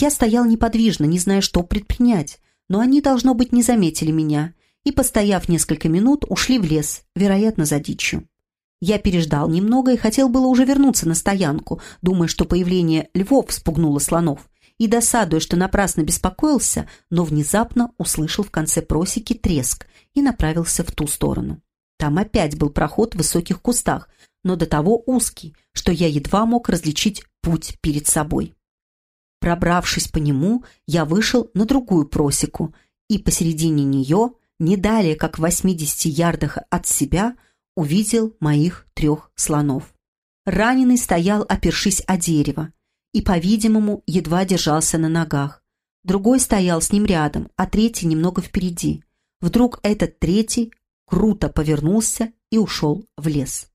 Я стоял неподвижно, не зная, что предпринять, но они, должно быть, не заметили меня и, постояв несколько минут, ушли в лес, вероятно, за дичью. Я переждал немного и хотел было уже вернуться на стоянку, думая, что появление львов спугнуло слонов, и досадуя, что напрасно беспокоился, но внезапно услышал в конце просеки треск и направился в ту сторону. Там опять был проход в высоких кустах, но до того узкий, что я едва мог различить путь перед собой. Пробравшись по нему, я вышел на другую просеку, и посередине нее, не далее как в 80 ярдах от себя, увидел моих трех слонов. Раненый стоял, опершись о дерево, и, по-видимому, едва держался на ногах. Другой стоял с ним рядом, а третий немного впереди. Вдруг этот третий круто повернулся и ушел в лес.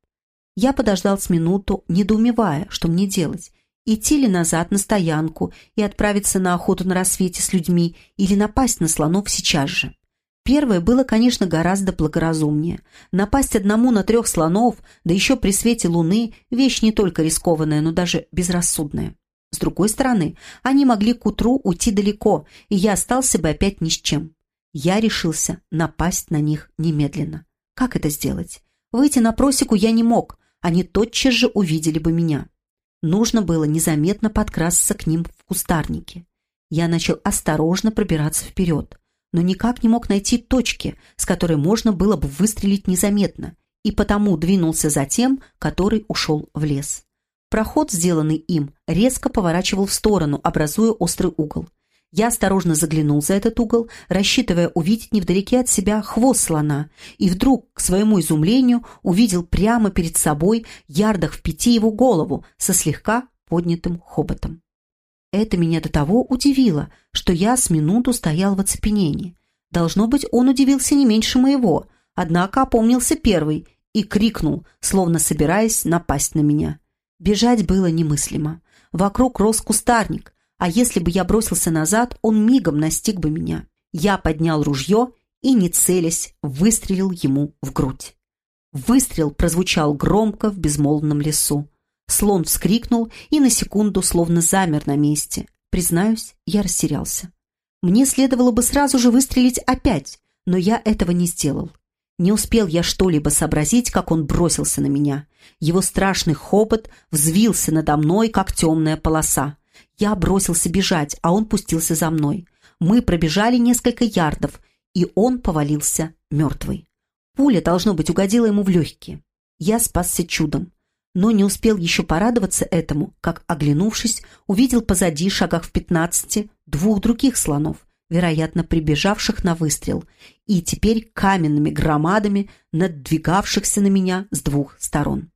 Я подождал с минуту, недоумевая, что мне делать. Идти ли назад на стоянку и отправиться на охоту на рассвете с людьми или напасть на слонов сейчас же. Первое было, конечно, гораздо благоразумнее. Напасть одному на трех слонов, да еще при свете луны, вещь не только рискованная, но даже безрассудная. С другой стороны, они могли к утру уйти далеко, и я остался бы опять ни с чем. Я решился напасть на них немедленно. Как это сделать? Выйти на просеку я не мог, они тотчас же увидели бы меня. Нужно было незаметно подкрасться к ним в кустарнике. Я начал осторожно пробираться вперед но никак не мог найти точки, с которой можно было бы выстрелить незаметно, и потому двинулся за тем, который ушел в лес. Проход, сделанный им, резко поворачивал в сторону, образуя острый угол. Я осторожно заглянул за этот угол, рассчитывая увидеть невдалеке от себя хвост слона, и вдруг, к своему изумлению, увидел прямо перед собой, ярдах в пяти его голову, со слегка поднятым хоботом. Это меня до того удивило, что я с минуту стоял в оцепенении. Должно быть, он удивился не меньше моего, однако опомнился первый и крикнул, словно собираясь напасть на меня. Бежать было немыслимо. Вокруг рос кустарник, а если бы я бросился назад, он мигом настиг бы меня. Я поднял ружье и, не целясь, выстрелил ему в грудь. Выстрел прозвучал громко в безмолвном лесу. Слон вскрикнул и на секунду словно замер на месте. Признаюсь, я растерялся. Мне следовало бы сразу же выстрелить опять, но я этого не сделал. Не успел я что-либо сообразить, как он бросился на меня. Его страшный хобот взвился надо мной, как темная полоса. Я бросился бежать, а он пустился за мной. Мы пробежали несколько ярдов, и он повалился мертвый. Пуля, должно быть, угодила ему в легкие. Я спасся чудом но не успел еще порадоваться этому, как, оглянувшись, увидел позади, шагах в пятнадцати, двух других слонов, вероятно, прибежавших на выстрел, и теперь каменными громадами, надвигавшихся на меня с двух сторон.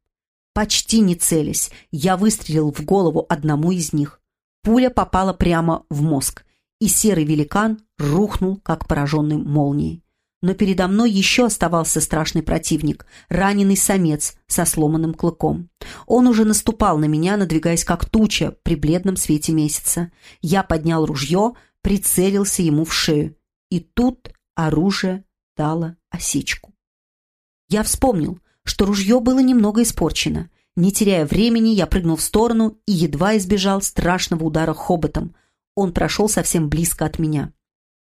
Почти не целясь, я выстрелил в голову одному из них. Пуля попала прямо в мозг, и серый великан рухнул, как пораженный молнией но передо мной еще оставался страшный противник, раненый самец со сломанным клыком. Он уже наступал на меня, надвигаясь как туча при бледном свете месяца. Я поднял ружье, прицелился ему в шею. И тут оружие дало осечку. Я вспомнил, что ружье было немного испорчено. Не теряя времени, я прыгнул в сторону и едва избежал страшного удара хоботом. Он прошел совсем близко от меня.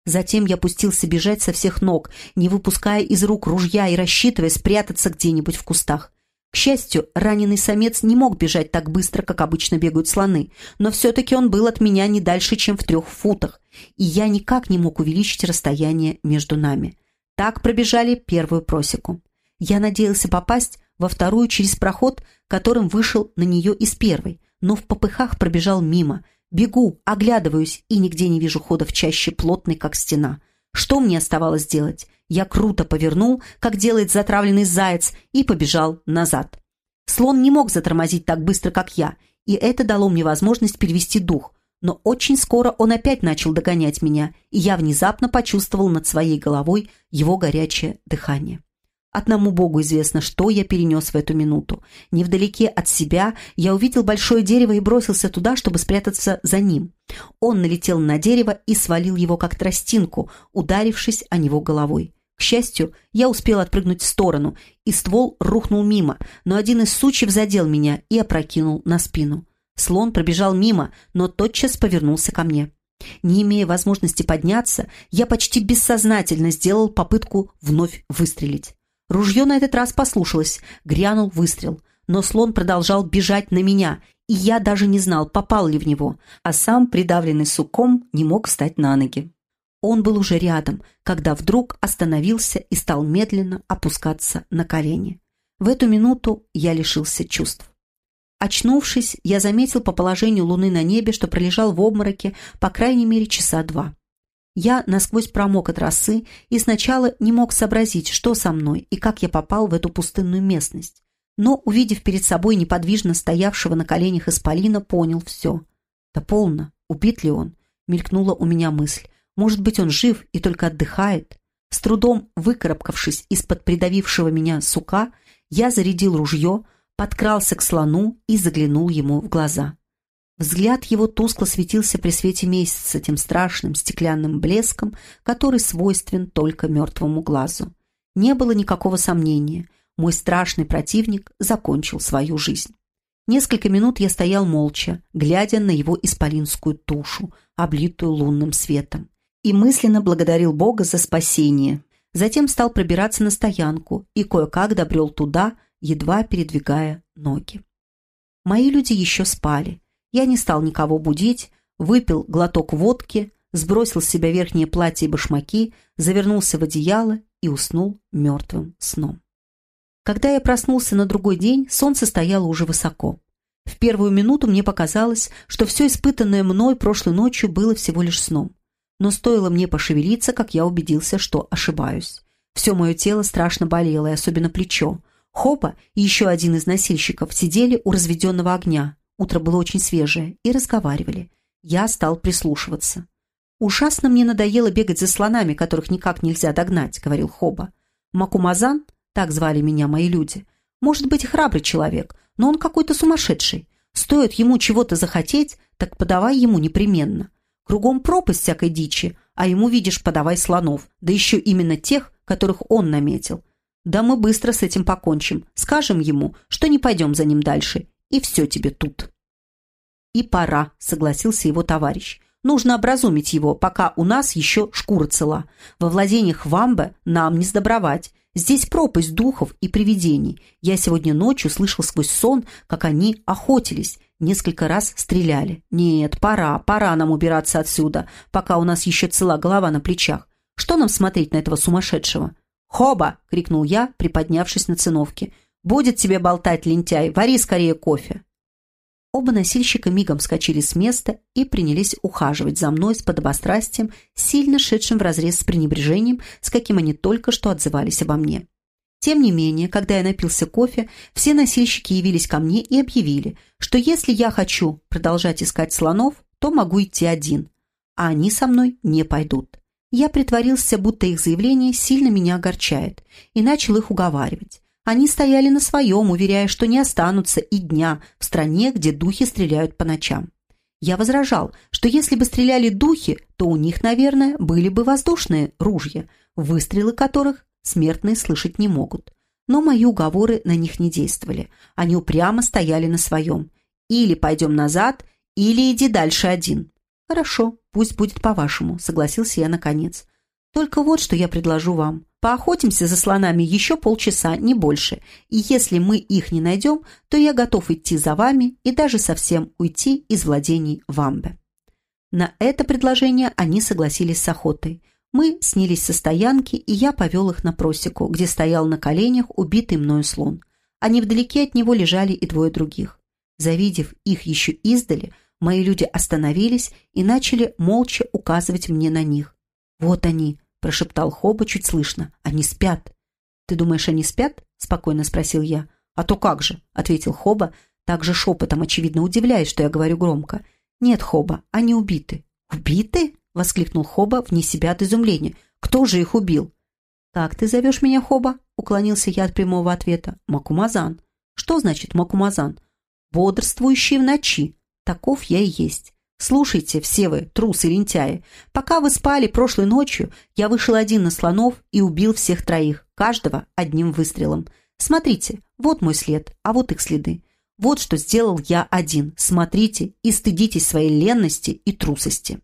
Затем я пустился бежать со всех ног, не выпуская из рук ружья и рассчитывая спрятаться где-нибудь в кустах. К счастью, раненый самец не мог бежать так быстро, как обычно бегают слоны, но все-таки он был от меня не дальше, чем в трех футах, и я никак не мог увеличить расстояние между нами. Так пробежали первую просеку. Я надеялся попасть во вторую через проход, которым вышел на нее из первой, но в попыхах пробежал мимо – Бегу, оглядываюсь и нигде не вижу хода в чаще плотной, как стена. Что мне оставалось делать? Я круто повернул, как делает затравленный заяц, и побежал назад. Слон не мог затормозить так быстро, как я, и это дало мне возможность перевести дух. Но очень скоро он опять начал догонять меня, и я внезапно почувствовал над своей головой его горячее дыхание. Одному Богу известно, что я перенес в эту минуту. Невдалеке от себя я увидел большое дерево и бросился туда, чтобы спрятаться за ним. Он налетел на дерево и свалил его как тростинку, ударившись о него головой. К счастью, я успел отпрыгнуть в сторону, и ствол рухнул мимо, но один из сучьев задел меня и опрокинул на спину. Слон пробежал мимо, но тотчас повернулся ко мне. Не имея возможности подняться, я почти бессознательно сделал попытку вновь выстрелить. Ружье на этот раз послушалось, грянул выстрел, но слон продолжал бежать на меня, и я даже не знал, попал ли в него, а сам, придавленный суком, не мог встать на ноги. Он был уже рядом, когда вдруг остановился и стал медленно опускаться на колени. В эту минуту я лишился чувств. Очнувшись, я заметил по положению луны на небе, что пролежал в обмороке по крайней мере часа два. Я насквозь промок от росы и сначала не мог сообразить, что со мной и как я попал в эту пустынную местность. Но, увидев перед собой неподвижно стоявшего на коленях исполина, понял все. «Да полно, убит ли он?» — мелькнула у меня мысль. «Может быть, он жив и только отдыхает?» С трудом выкарабкавшись из-под придавившего меня сука, я зарядил ружье, подкрался к слону и заглянул ему в глаза. Взгляд его тускло светился при свете месяца тем страшным стеклянным блеском, который свойствен только мертвому глазу. Не было никакого сомнения, мой страшный противник закончил свою жизнь. Несколько минут я стоял молча, глядя на его исполинскую тушу, облитую лунным светом, и мысленно благодарил Бога за спасение. Затем стал пробираться на стоянку и кое-как добрел туда, едва передвигая ноги. Мои люди еще спали. Я не стал никого будить, выпил глоток водки, сбросил с себя верхнее платье и башмаки, завернулся в одеяло и уснул мертвым сном. Когда я проснулся на другой день, солнце стояло уже высоко. В первую минуту мне показалось, что все испытанное мной прошлой ночью было всего лишь сном. Но стоило мне пошевелиться, как я убедился, что ошибаюсь. Все мое тело страшно болело, и особенно плечо. Хопа и еще один из носильщиков сидели у разведенного огня. Утро было очень свежее, и разговаривали. Я стал прислушиваться. «Ужасно мне надоело бегать за слонами, которых никак нельзя догнать», — говорил Хоба. «Макумазан, так звали меня мои люди, может быть храбрый человек, но он какой-то сумасшедший. Стоит ему чего-то захотеть, так подавай ему непременно. Кругом пропасть всякой дичи, а ему, видишь, подавай слонов, да еще именно тех, которых он наметил. Да мы быстро с этим покончим. Скажем ему, что не пойдем за ним дальше. И все тебе тут. И пора, согласился его товарищ. Нужно образумить его, пока у нас еще шкура цела. Во владениях Вамбе нам не сдобровать. Здесь пропасть духов и привидений. Я сегодня ночью слышал сквозь сон, как они охотились, несколько раз стреляли. Нет, пора, пора нам убираться отсюда, пока у нас еще цела голова на плечах. Что нам смотреть на этого сумасшедшего? «Хоба!» — крикнул я, приподнявшись на циновке. «Будет тебе болтать, лентяй! Вари скорее кофе!» Оба носильщика мигом вскочили с места и принялись ухаживать за мной с подобострастием, сильно шедшим вразрез с пренебрежением, с каким они только что отзывались обо мне. Тем не менее, когда я напился кофе, все носильщики явились ко мне и объявили, что если я хочу продолжать искать слонов, то могу идти один, а они со мной не пойдут. Я притворился, будто их заявление сильно меня огорчает, и начал их уговаривать. Они стояли на своем, уверяя, что не останутся и дня в стране, где духи стреляют по ночам. Я возражал, что если бы стреляли духи, то у них, наверное, были бы воздушные ружья, выстрелы которых смертные слышать не могут. Но мои уговоры на них не действовали. Они упрямо стояли на своем. Или пойдем назад, или иди дальше один. «Хорошо, пусть будет по-вашему», — согласился я наконец. «Только вот что я предложу вам. Поохотимся за слонами еще полчаса, не больше, и если мы их не найдем, то я готов идти за вами и даже совсем уйти из владений Вамбе». На это предложение они согласились с охотой. Мы снялись со стоянки, и я повел их на просеку, где стоял на коленях убитый мною слон. А невдалеке от него лежали и двое других. Завидев их еще издали, Мои люди остановились и начали молча указывать мне на них. «Вот они», — прошептал Хоба чуть слышно, — «они спят». «Ты думаешь, они спят?» — спокойно спросил я. «А то как же», — ответил Хоба, также шепотом, очевидно удивляясь, что я говорю громко. «Нет, Хоба, они убиты». «Убиты?» — воскликнул Хоба вне себя от изумления. «Кто же их убил?» «Как ты зовешь меня, Хоба?» — уклонился я от прямого ответа. «Макумазан». «Что значит Макумазан?» «Бодрствующий в ночи», Таков я и есть. Слушайте, все вы, трусы лентяи. Пока вы спали прошлой ночью, я вышел один на слонов и убил всех троих, каждого одним выстрелом. Смотрите, вот мой след, а вот их следы. Вот что сделал я один. Смотрите и стыдитесь своей ленности и трусости».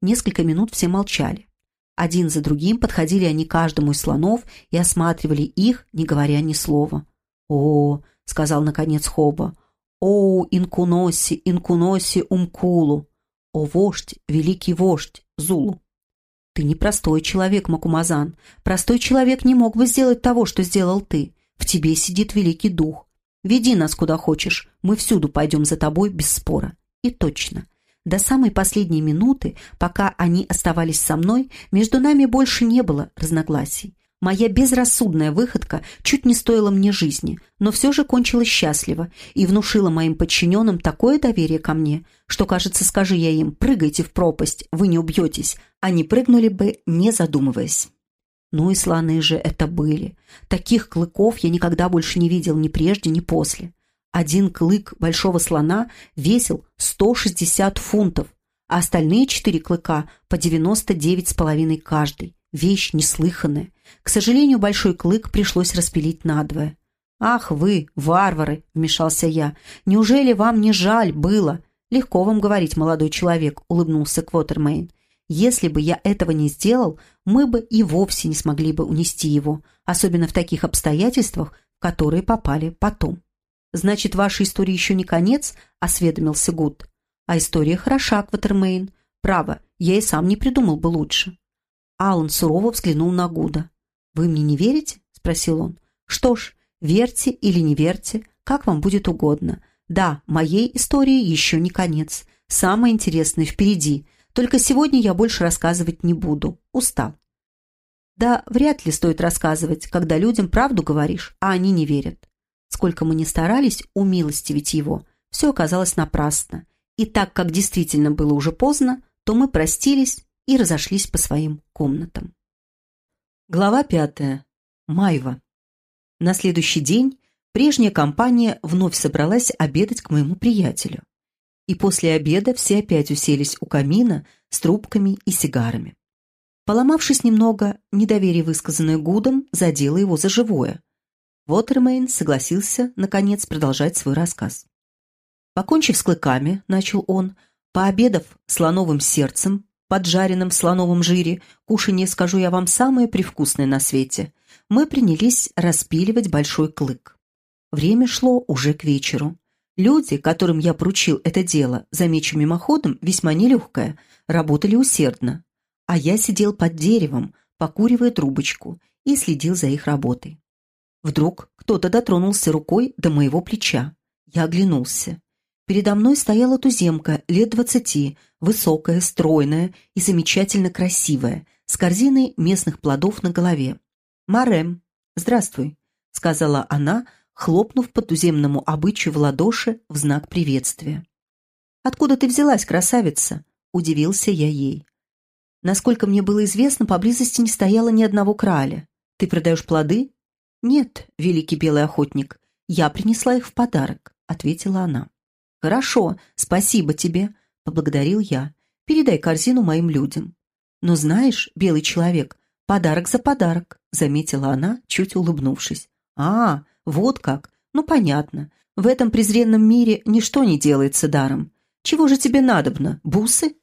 Несколько минут все молчали. Один за другим подходили они каждому из слонов и осматривали их, не говоря ни слова. «О, — сказал наконец Хоба, — о, инкуноси, инкуноси умкулу, о, вождь, великий вождь, Зулу». «Ты не простой человек, Макумазан. Простой человек не мог бы сделать того, что сделал ты. В тебе сидит великий дух. Веди нас куда хочешь, мы всюду пойдем за тобой без спора». И точно. До самой последней минуты, пока они оставались со мной, между нами больше не было разногласий. Моя безрассудная выходка чуть не стоила мне жизни, но все же кончилась счастливо и внушила моим подчиненным такое доверие ко мне, что, кажется, скажи я им «прыгайте в пропасть, вы не убьетесь», они прыгнули бы, не задумываясь. Ну и слоны же это были. Таких клыков я никогда больше не видел ни прежде, ни после. Один клык большого слона весил 160 фунтов, а остальные четыре клыка по 99,5 каждый. Вещь неслыханная. К сожалению, большой клык пришлось распилить надвое. «Ах вы, варвары!» — вмешался я. «Неужели вам не жаль было?» «Легко вам говорить, молодой человек», — улыбнулся Квотермейн. «Если бы я этого не сделал, мы бы и вовсе не смогли бы унести его, особенно в таких обстоятельствах, которые попали потом». «Значит, ваша история еще не конец?» — осведомился Гуд. «А история хороша, Квотермейн. Право, я и сам не придумал бы лучше». Алан сурово взглянул на Гуда. «Вы мне не верите?» — спросил он. «Что ж, верьте или не верьте, как вам будет угодно. Да, моей истории еще не конец. Самое интересное впереди. Только сегодня я больше рассказывать не буду. Устал». Да, вряд ли стоит рассказывать, когда людям правду говоришь, а они не верят. Сколько мы ни старались умилостивить его, все оказалось напрасно. И так как действительно было уже поздно, то мы простились и разошлись по своим комнатам. Глава пятая. Майва. На следующий день прежняя компания вновь собралась обедать к моему приятелю. И после обеда все опять уселись у камина с трубками и сигарами. Поломавшись немного, недоверие, высказанное Гудом, задело его за живое. Вотермейн согласился, наконец, продолжать свой рассказ. Покончив с клыками, начал он, пообедав слоновым сердцем, поджаренном слоновом жире, кушанье, скажу я вам, самое привкусное на свете, мы принялись распиливать большой клык. Время шло уже к вечеру. Люди, которым я поручил это дело, замечу мимоходом, весьма нелегкое, работали усердно. А я сидел под деревом, покуривая трубочку, и следил за их работой. Вдруг кто-то дотронулся рукой до моего плеча. Я оглянулся. Передо мной стояла туземка лет двадцати, высокая, стройная и замечательно красивая, с корзиной местных плодов на голове. «Марем, здравствуй», — сказала она, хлопнув по туземному обычаю в ладоши в знак приветствия. «Откуда ты взялась, красавица?» — удивился я ей. Насколько мне было известно, поблизости не стояло ни одного краля. Ты продаешь плоды? Нет, великий белый охотник, я принесла их в подарок, ответила она. «Хорошо, спасибо тебе», — поблагодарил я. «Передай корзину моим людям». «Но знаешь, белый человек, подарок за подарок», — заметила она, чуть улыбнувшись. «А, вот как. Ну, понятно. В этом презренном мире ничто не делается даром. Чего же тебе надобно, бусы?»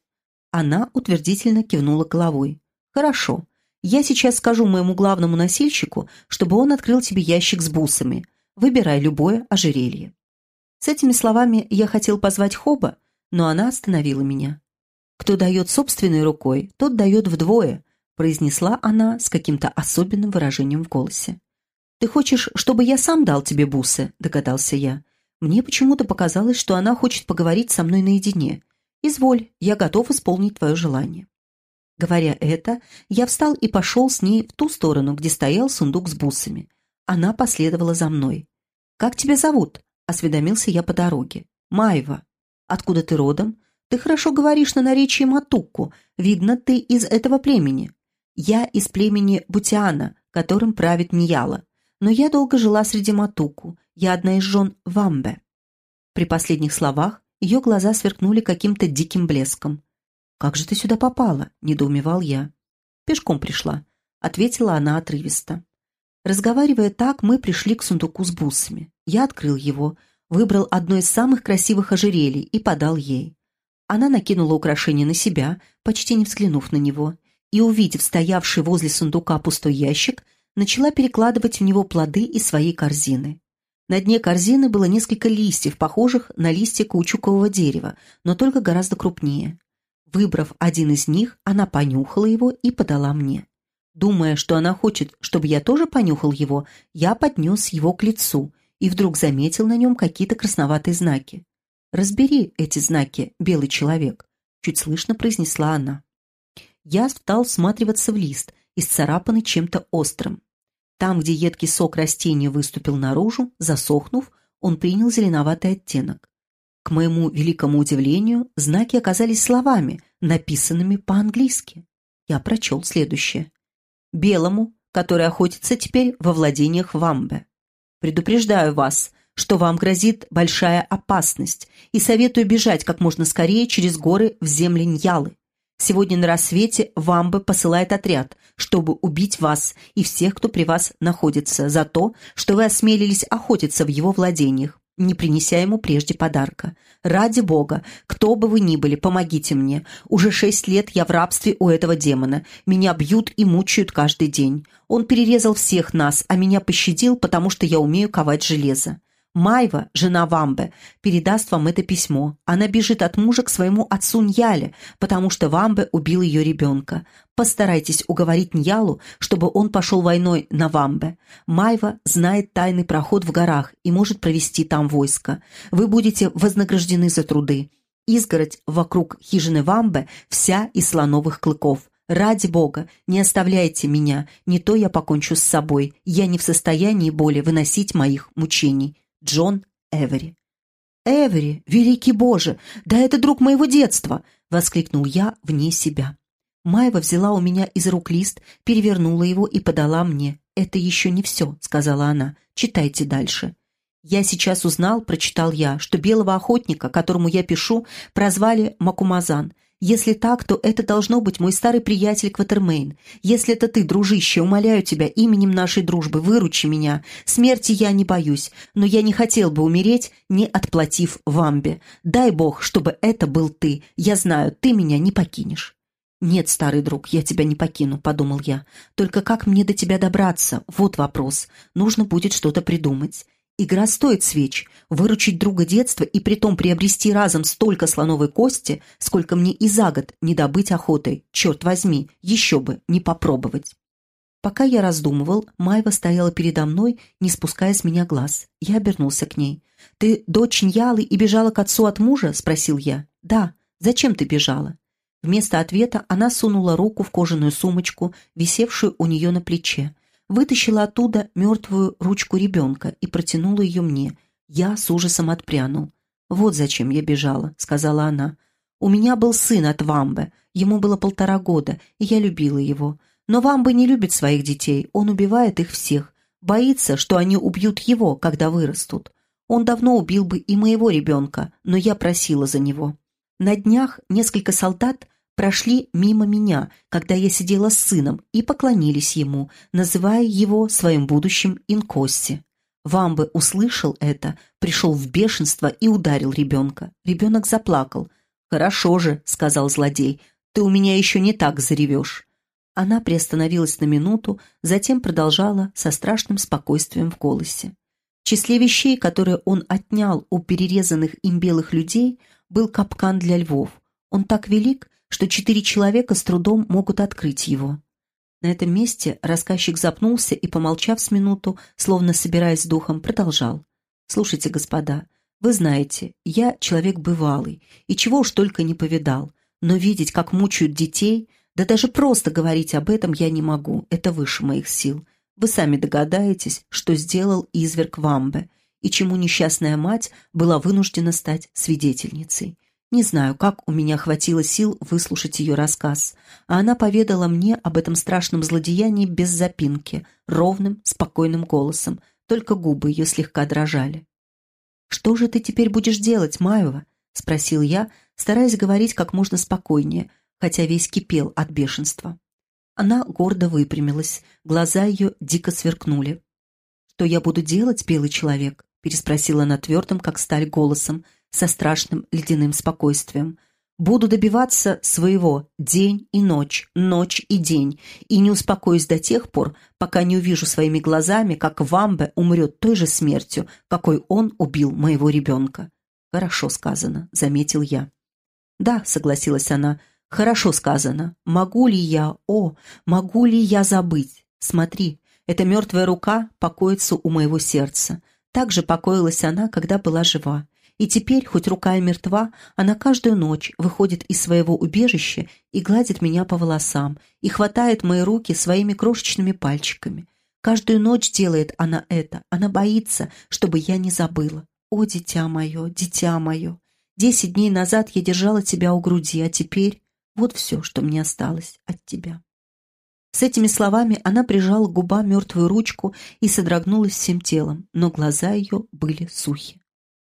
Она утвердительно кивнула головой. «Хорошо. Я сейчас скажу моему главному носильщику, чтобы он открыл тебе ящик с бусами. Выбирай любое ожерелье». С этими словами я хотел позвать Хоба, но она остановила меня. «Кто дает собственной рукой, тот дает вдвое», произнесла она с каким-то особенным выражением в голосе. «Ты хочешь, чтобы я сам дал тебе бусы?» – догадался я. Мне почему-то показалось, что она хочет поговорить со мной наедине. «Изволь, я готов исполнить твое желание». Говоря это, я встал и пошел с ней в ту сторону, где стоял сундук с бусами. Она последовала за мной. «Как тебя зовут?» — осведомился я по дороге. «Майва. Откуда ты родом? Ты хорошо говоришь на наречии Матукку. Видно, ты из этого племени. Я из племени Бутиана, которым правит Ньяла. Но я долго жила среди Матуку. Я одна из жен Вамбе». При последних словах ее глаза сверкнули каким-то диким блеском. «Как же ты сюда попала?» — недоумевал я. «Пешком пришла», — ответила она отрывисто. Разговаривая так, мы пришли к сундуку с бусами. Я открыл его. выбрал одно из самых красивых ожерелий и подал ей. Она накинула украшение на себя, почти не взглянув на него, и, увидев стоявший возле сундука пустой ящик, начала перекладывать в него плоды из своей корзины. На дне корзины было несколько листьев, похожих на листья каучукового дерева, но только гораздо крупнее. Выбрав один из них, она понюхала его и подала мне. Думая, что она хочет, чтобы я тоже понюхал его, я поднес его к лицу и вдруг заметил на нем какие-то красноватые знаки. «Разбери эти знаки, белый человек», — чуть слышно произнесла она. Я стал всматриваться в лист, исцарапанный чем-то острым. Там, где едкий сок растения выступил наружу, засохнув, он принял зеленоватый оттенок. К моему великому удивлению, знаки оказались словами, написанными по-английски. Я прочел следующее. «Белому, который охотится теперь во владениях Вамбе. Предупреждаю вас, что вам грозит большая опасность, и советую бежать как можно скорее через горы в земли Ньялы. Сегодня на рассвете Вамбе посылает отряд, чтобы убить вас и всех, кто при вас находится, за то, что вы осмелились охотиться в его владениях, не принеся ему прежде подарка. Ради Бога, кто бы вы ни были, помогите мне. Уже шесть лет я в рабстве у этого демона. Меня бьют и мучают каждый день. Он перерезал всех нас, а меня пощадил, потому что я умею ковать железо. Майва, жена Вамбе, передаст вам это письмо. Она бежит от мужа к своему отцу Ньяле, потому что Вамбе убил ее ребенка. Постарайтесь уговорить Ньялу, чтобы он пошел войной на Вамбе. Майва знает тайный проход в горах и может провести там войско. Вы будете вознаграждены за труды. Изгородь вокруг хижины Вамбе вся из слоновых клыков. Ради Бога, не оставляйте меня, не то я покончу с собой. Я не в состоянии более выносить моих мучений. Джон Эвери. «Эвери, великий Боже, да это друг моего детства!» — воскликнул я вне себя. Майва взяла у меня из рук лист, перевернула его и подала мне. «Это еще не все», — сказала она. «Читайте дальше». «Я сейчас узнал, — прочитал я, — что белого охотника, которому я пишу, прозвали Макумазан. Если так, то это должно быть мой старый приятель Кватермейн. Если это ты, дружище, умоляю тебя именем нашей дружбы, выручи меня. Смерти я не боюсь, но я не хотел бы умереть, не отплатив вамбе. Дай бог, чтобы это был ты. Я знаю, ты меня не покинешь». «Нет, старый друг, я тебя не покину», — подумал я. «Только как мне до тебя добраться? Вот вопрос. Нужно будет что-то придумать. Игра стоит свеч. Выручить друга детства и притом приобрести разом столько слоновой кости, сколько мне и за год не добыть охотой. Черт возьми, еще бы, не попробовать. Пока я раздумывал, Майва стояла передо мной, не спуская с меня глаз. Я обернулся к ней. «Ты дочь Ньялы и бежала к отцу от мужа?» — спросил я. «Да. Зачем ты бежала?» Вместо ответа она сунула руку в кожаную сумочку, висевшую у нее на плече вытащила оттуда мертвую ручку ребенка и протянула ее мне. Я с ужасом отпрянул. «Вот зачем я бежала», — сказала она. «У меня был сын от Вамбы. Ему было полтора года, и я любила его. Но Вамба не любит своих детей, он убивает их всех. Боится, что они убьют его, когда вырастут. Он давно убил бы и моего ребенка, но я просила за него. На днях несколько солдат прошли мимо меня, когда я сидела с сыном, и поклонились ему, называя его своим будущим Инкосси. Вамбы услышал это, пришел в бешенство и ударил ребенка. Ребенок заплакал. «Хорошо же», — сказал злодей, — «ты у меня еще не так заревешь». Она приостановилась на минуту, затем продолжала со страшным спокойствием в голосе. В числе вещей, которые он отнял у перерезанных им белых людей, был капкан для львов. Он так велик, что четыре человека с трудом могут открыть его. На этом месте рассказчик запнулся и, помолчав с минуту, словно собираясь духом, продолжал. «Слушайте, господа, вы знаете, я человек бывалый, и чего уж только не повидал, но видеть, как мучают детей, да даже просто говорить об этом я не могу, это выше моих сил. Вы сами догадаетесь, что сделал изверг Вамбе, и чему несчастная мать была вынуждена стать свидетельницей. Не знаю, как у меня хватило сил выслушать ее рассказ, а она поведала мне об этом страшном злодеянии без запинки, ровным, спокойным голосом, только губы ее слегка дрожали. «Что же ты теперь будешь делать, Маева?» — спросил я, стараясь говорить как можно спокойнее, хотя весь кипел от бешенства. Она гордо выпрямилась, глаза ее дико сверкнули. «Что я буду делать, белый человек?» — переспросила она твердым, как сталь, голосом, со страшным ледяным спокойствием. «Буду добиваться своего день и ночь, ночь и день, и не успокоюсь до тех пор, пока не увижу своими глазами, как Вамбе умрет той же смертью, какой он убил моего ребенка». «Хорошо сказано», — заметил я. «Да», — согласилась она, — «хорошо сказано. Могу ли я, о, могу ли я забыть? Смотри, эта мертвая рука покоится у моего сердца. Так же покоилась она, когда была жива. И теперь, хоть рука и мертва, она каждую ночь выходит из своего убежища и гладит меня по волосам, и хватает мои руки своими крошечными пальчиками. Каждую ночь делает она это. Она боится, чтобы я не забыла. О, дитя мое, дитя мое! Десять дней назад я держала тебя у груди, а теперь вот все, что мне осталось от тебя. С этими словами она прижала к губам мертвую ручку и содрогнулась всем телом, но глаза ее были сухи.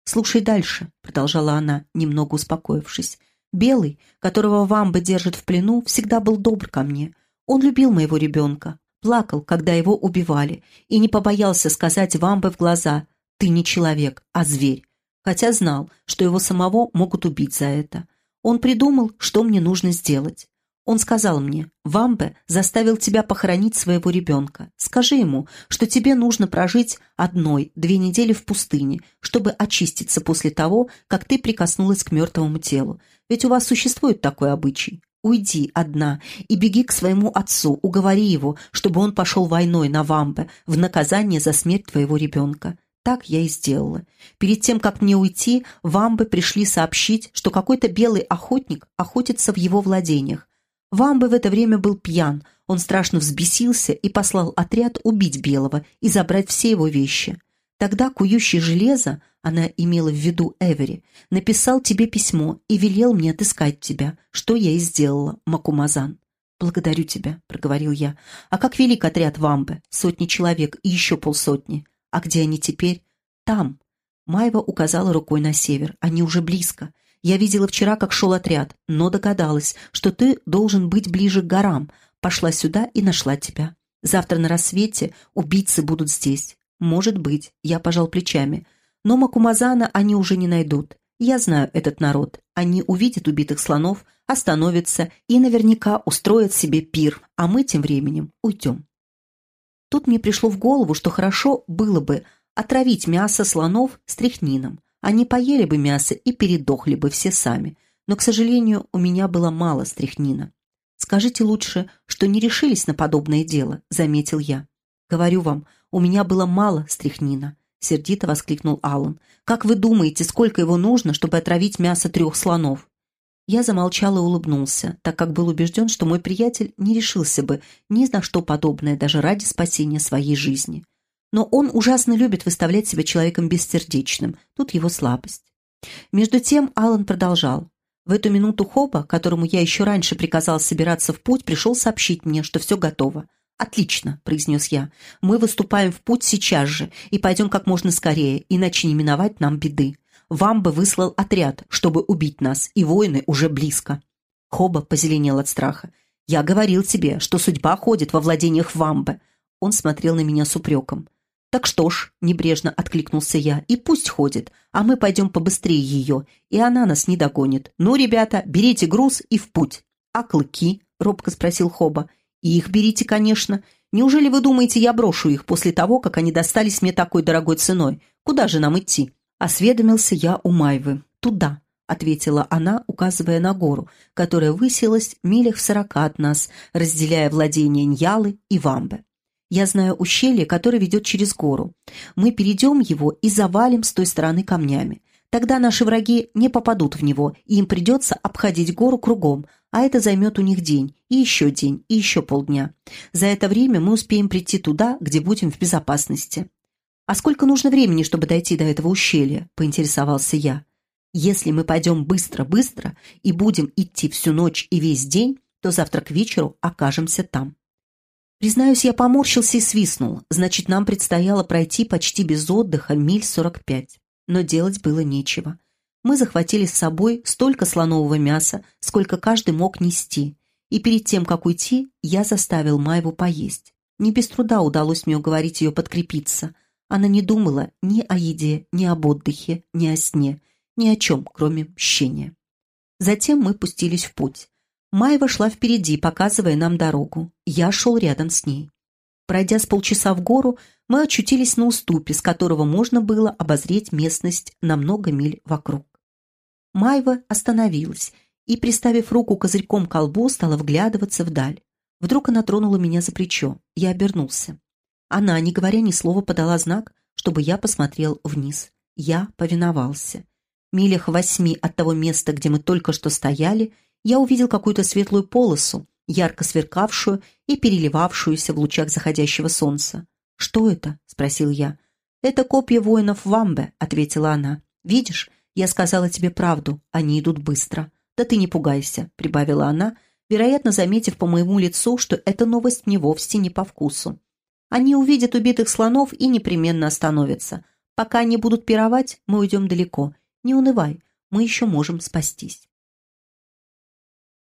«Слушай дальше», — продолжала она, немного успокоившись. «Белый, которого Вамба держит в плену, всегда был добр ко мне. Он любил моего ребенка, плакал, когда его убивали, и не побоялся сказать Вамбе в глаза «Ты не человек, а зверь», хотя знал, что его самого могут убить за это. Он придумал, что мне нужно сделать. Он сказал мне, Вамбе заставил тебя похоронить своего ребенка. Скажи ему, что тебе нужно прожить одной-две недели в пустыне, чтобы очиститься после того, как ты прикоснулась к мертвому телу. Ведь у вас существует такой обычай. Уйди одна и беги к своему отцу, уговори его, чтобы он пошел войной на Вамбе в наказание за смерть твоего ребенка. Так я и сделала. Перед тем, как мне уйти, Вамбы пришли сообщить, что какой-то белый охотник охотится в его владениях. Вамбы в это время был пьян, он страшно взбесился и послал отряд убить Белого и забрать все его вещи. Тогда кующий железо, она имела в виду Эвери, написал тебе письмо и велел мне отыскать тебя, что я и сделала, Макумазан. «Благодарю тебя», — проговорил я. «А как велик отряд Вамбы? Сотни человек и еще полсотни. А где они теперь?» «Там». Майва указала рукой на север. «Они уже близко. Я видела вчера, как шел отряд, но догадалась, что ты должен быть ближе к горам. Пошла сюда и нашла тебя. Завтра на рассвете убийцы будут здесь. Может быть, я пожал плечами. Но Макумазана они уже не найдут. Я знаю этот народ. Они увидят убитых слонов, остановятся и наверняка устроят себе пир, а мы тем временем уйдем. Тут мне пришло в голову, что хорошо было бы отравить мясо слонов стряхнином. Они поели бы мясо и передохли бы все сами. Но, к сожалению, у меня было мало стряхнина. «Скажите лучше, что не решились на подобное дело», — заметил я. «Говорю вам, у меня было мало стряхнина», — сердито воскликнул Аллан. «Как вы думаете, сколько его нужно, чтобы отравить мясо трех слонов?» Я замолчал и улыбнулся, так как был убежден, что мой приятель не решился бы ни на что подобное даже ради спасения своей жизни. Но он ужасно любит выставлять себя человеком бессердечным. Тут его слабость. Между тем Алан продолжал. В эту минуту Хоба, которому я еще раньше приказал собираться в путь, пришел сообщить мне, что все готово. «Отлично», — произнес я. «Мы выступаем в путь сейчас же и пойдем как можно скорее, иначе не миновать нам беды. Вам бы выслал отряд, чтобы убить нас, и воины уже близко». Хоба позеленел от страха. «Я говорил тебе, что судьба ходит во владениях Вамбы». Он смотрел на меня с упреком. «Так что ж», — небрежно откликнулся я, — «и пусть ходит, а мы пойдем побыстрее ее, и она нас не догонит. Ну, ребята, берите груз и в путь». «А клыки?» — робко спросил Хоба. «Их берите, конечно. Неужели вы думаете, я брошу их после того, как они достались мне такой дорогой ценой? Куда же нам идти?» Осведомился я у Майвы. «Туда», — ответила она, указывая на гору, которая высилась милях в сорока от нас, разделяя владения Ньялы и Вамбе. Я знаю ущелье, которое ведет через гору. Мы перейдем его и завалим с той стороны камнями. Тогда наши враги не попадут в него, и им придется обходить гору кругом, а это займет у них день, и еще день, и еще полдня. За это время мы успеем прийти туда, где будем в безопасности. «А сколько нужно времени, чтобы дойти до этого ущелья?» – поинтересовался я. «Если мы пойдем быстро-быстро и будем идти всю ночь и весь день, то завтра к вечеру окажемся там». Признаюсь, я поморщился и свистнул. Значит, нам предстояло пройти почти без отдыха миль сорок пять. Но делать было нечего. Мы захватили с собой столько слонового мяса, сколько каждый мог нести. И перед тем, как уйти, я заставил Майву поесть. Не без труда удалось мне уговорить ее подкрепиться. Она не думала ни о еде, ни об отдыхе, ни о сне, ни о чем, кроме мщения. Затем мы пустились в путь. Майва шла впереди, показывая нам дорогу. Я шел рядом с ней. Пройдя с полчаса в гору, мы очутились на уступе, с которого можно было обозреть местность на много миль вокруг. Майва остановилась и, приставив руку козырьком к колбу, стала вглядываться вдаль. Вдруг она тронула меня за плечо. Я обернулся. Она, не говоря ни слова, подала знак, чтобы я посмотрел вниз. Я повиновался. Милях восьми от того места, где мы только что стояли, я увидел какую-то светлую полосу, ярко сверкавшую и переливавшуюся в лучах заходящего солнца. «Что это?» — спросил я. «Это копья воинов Вамбе», — ответила она. «Видишь, я сказала тебе правду, они идут быстро». «Да ты не пугайся», — прибавила она, вероятно, заметив по моему лицу, что эта новость мне вовсе не по вкусу. «Они увидят убитых слонов и непременно остановятся. Пока они будут пировать, мы уйдем далеко. Не унывай, мы еще можем спастись».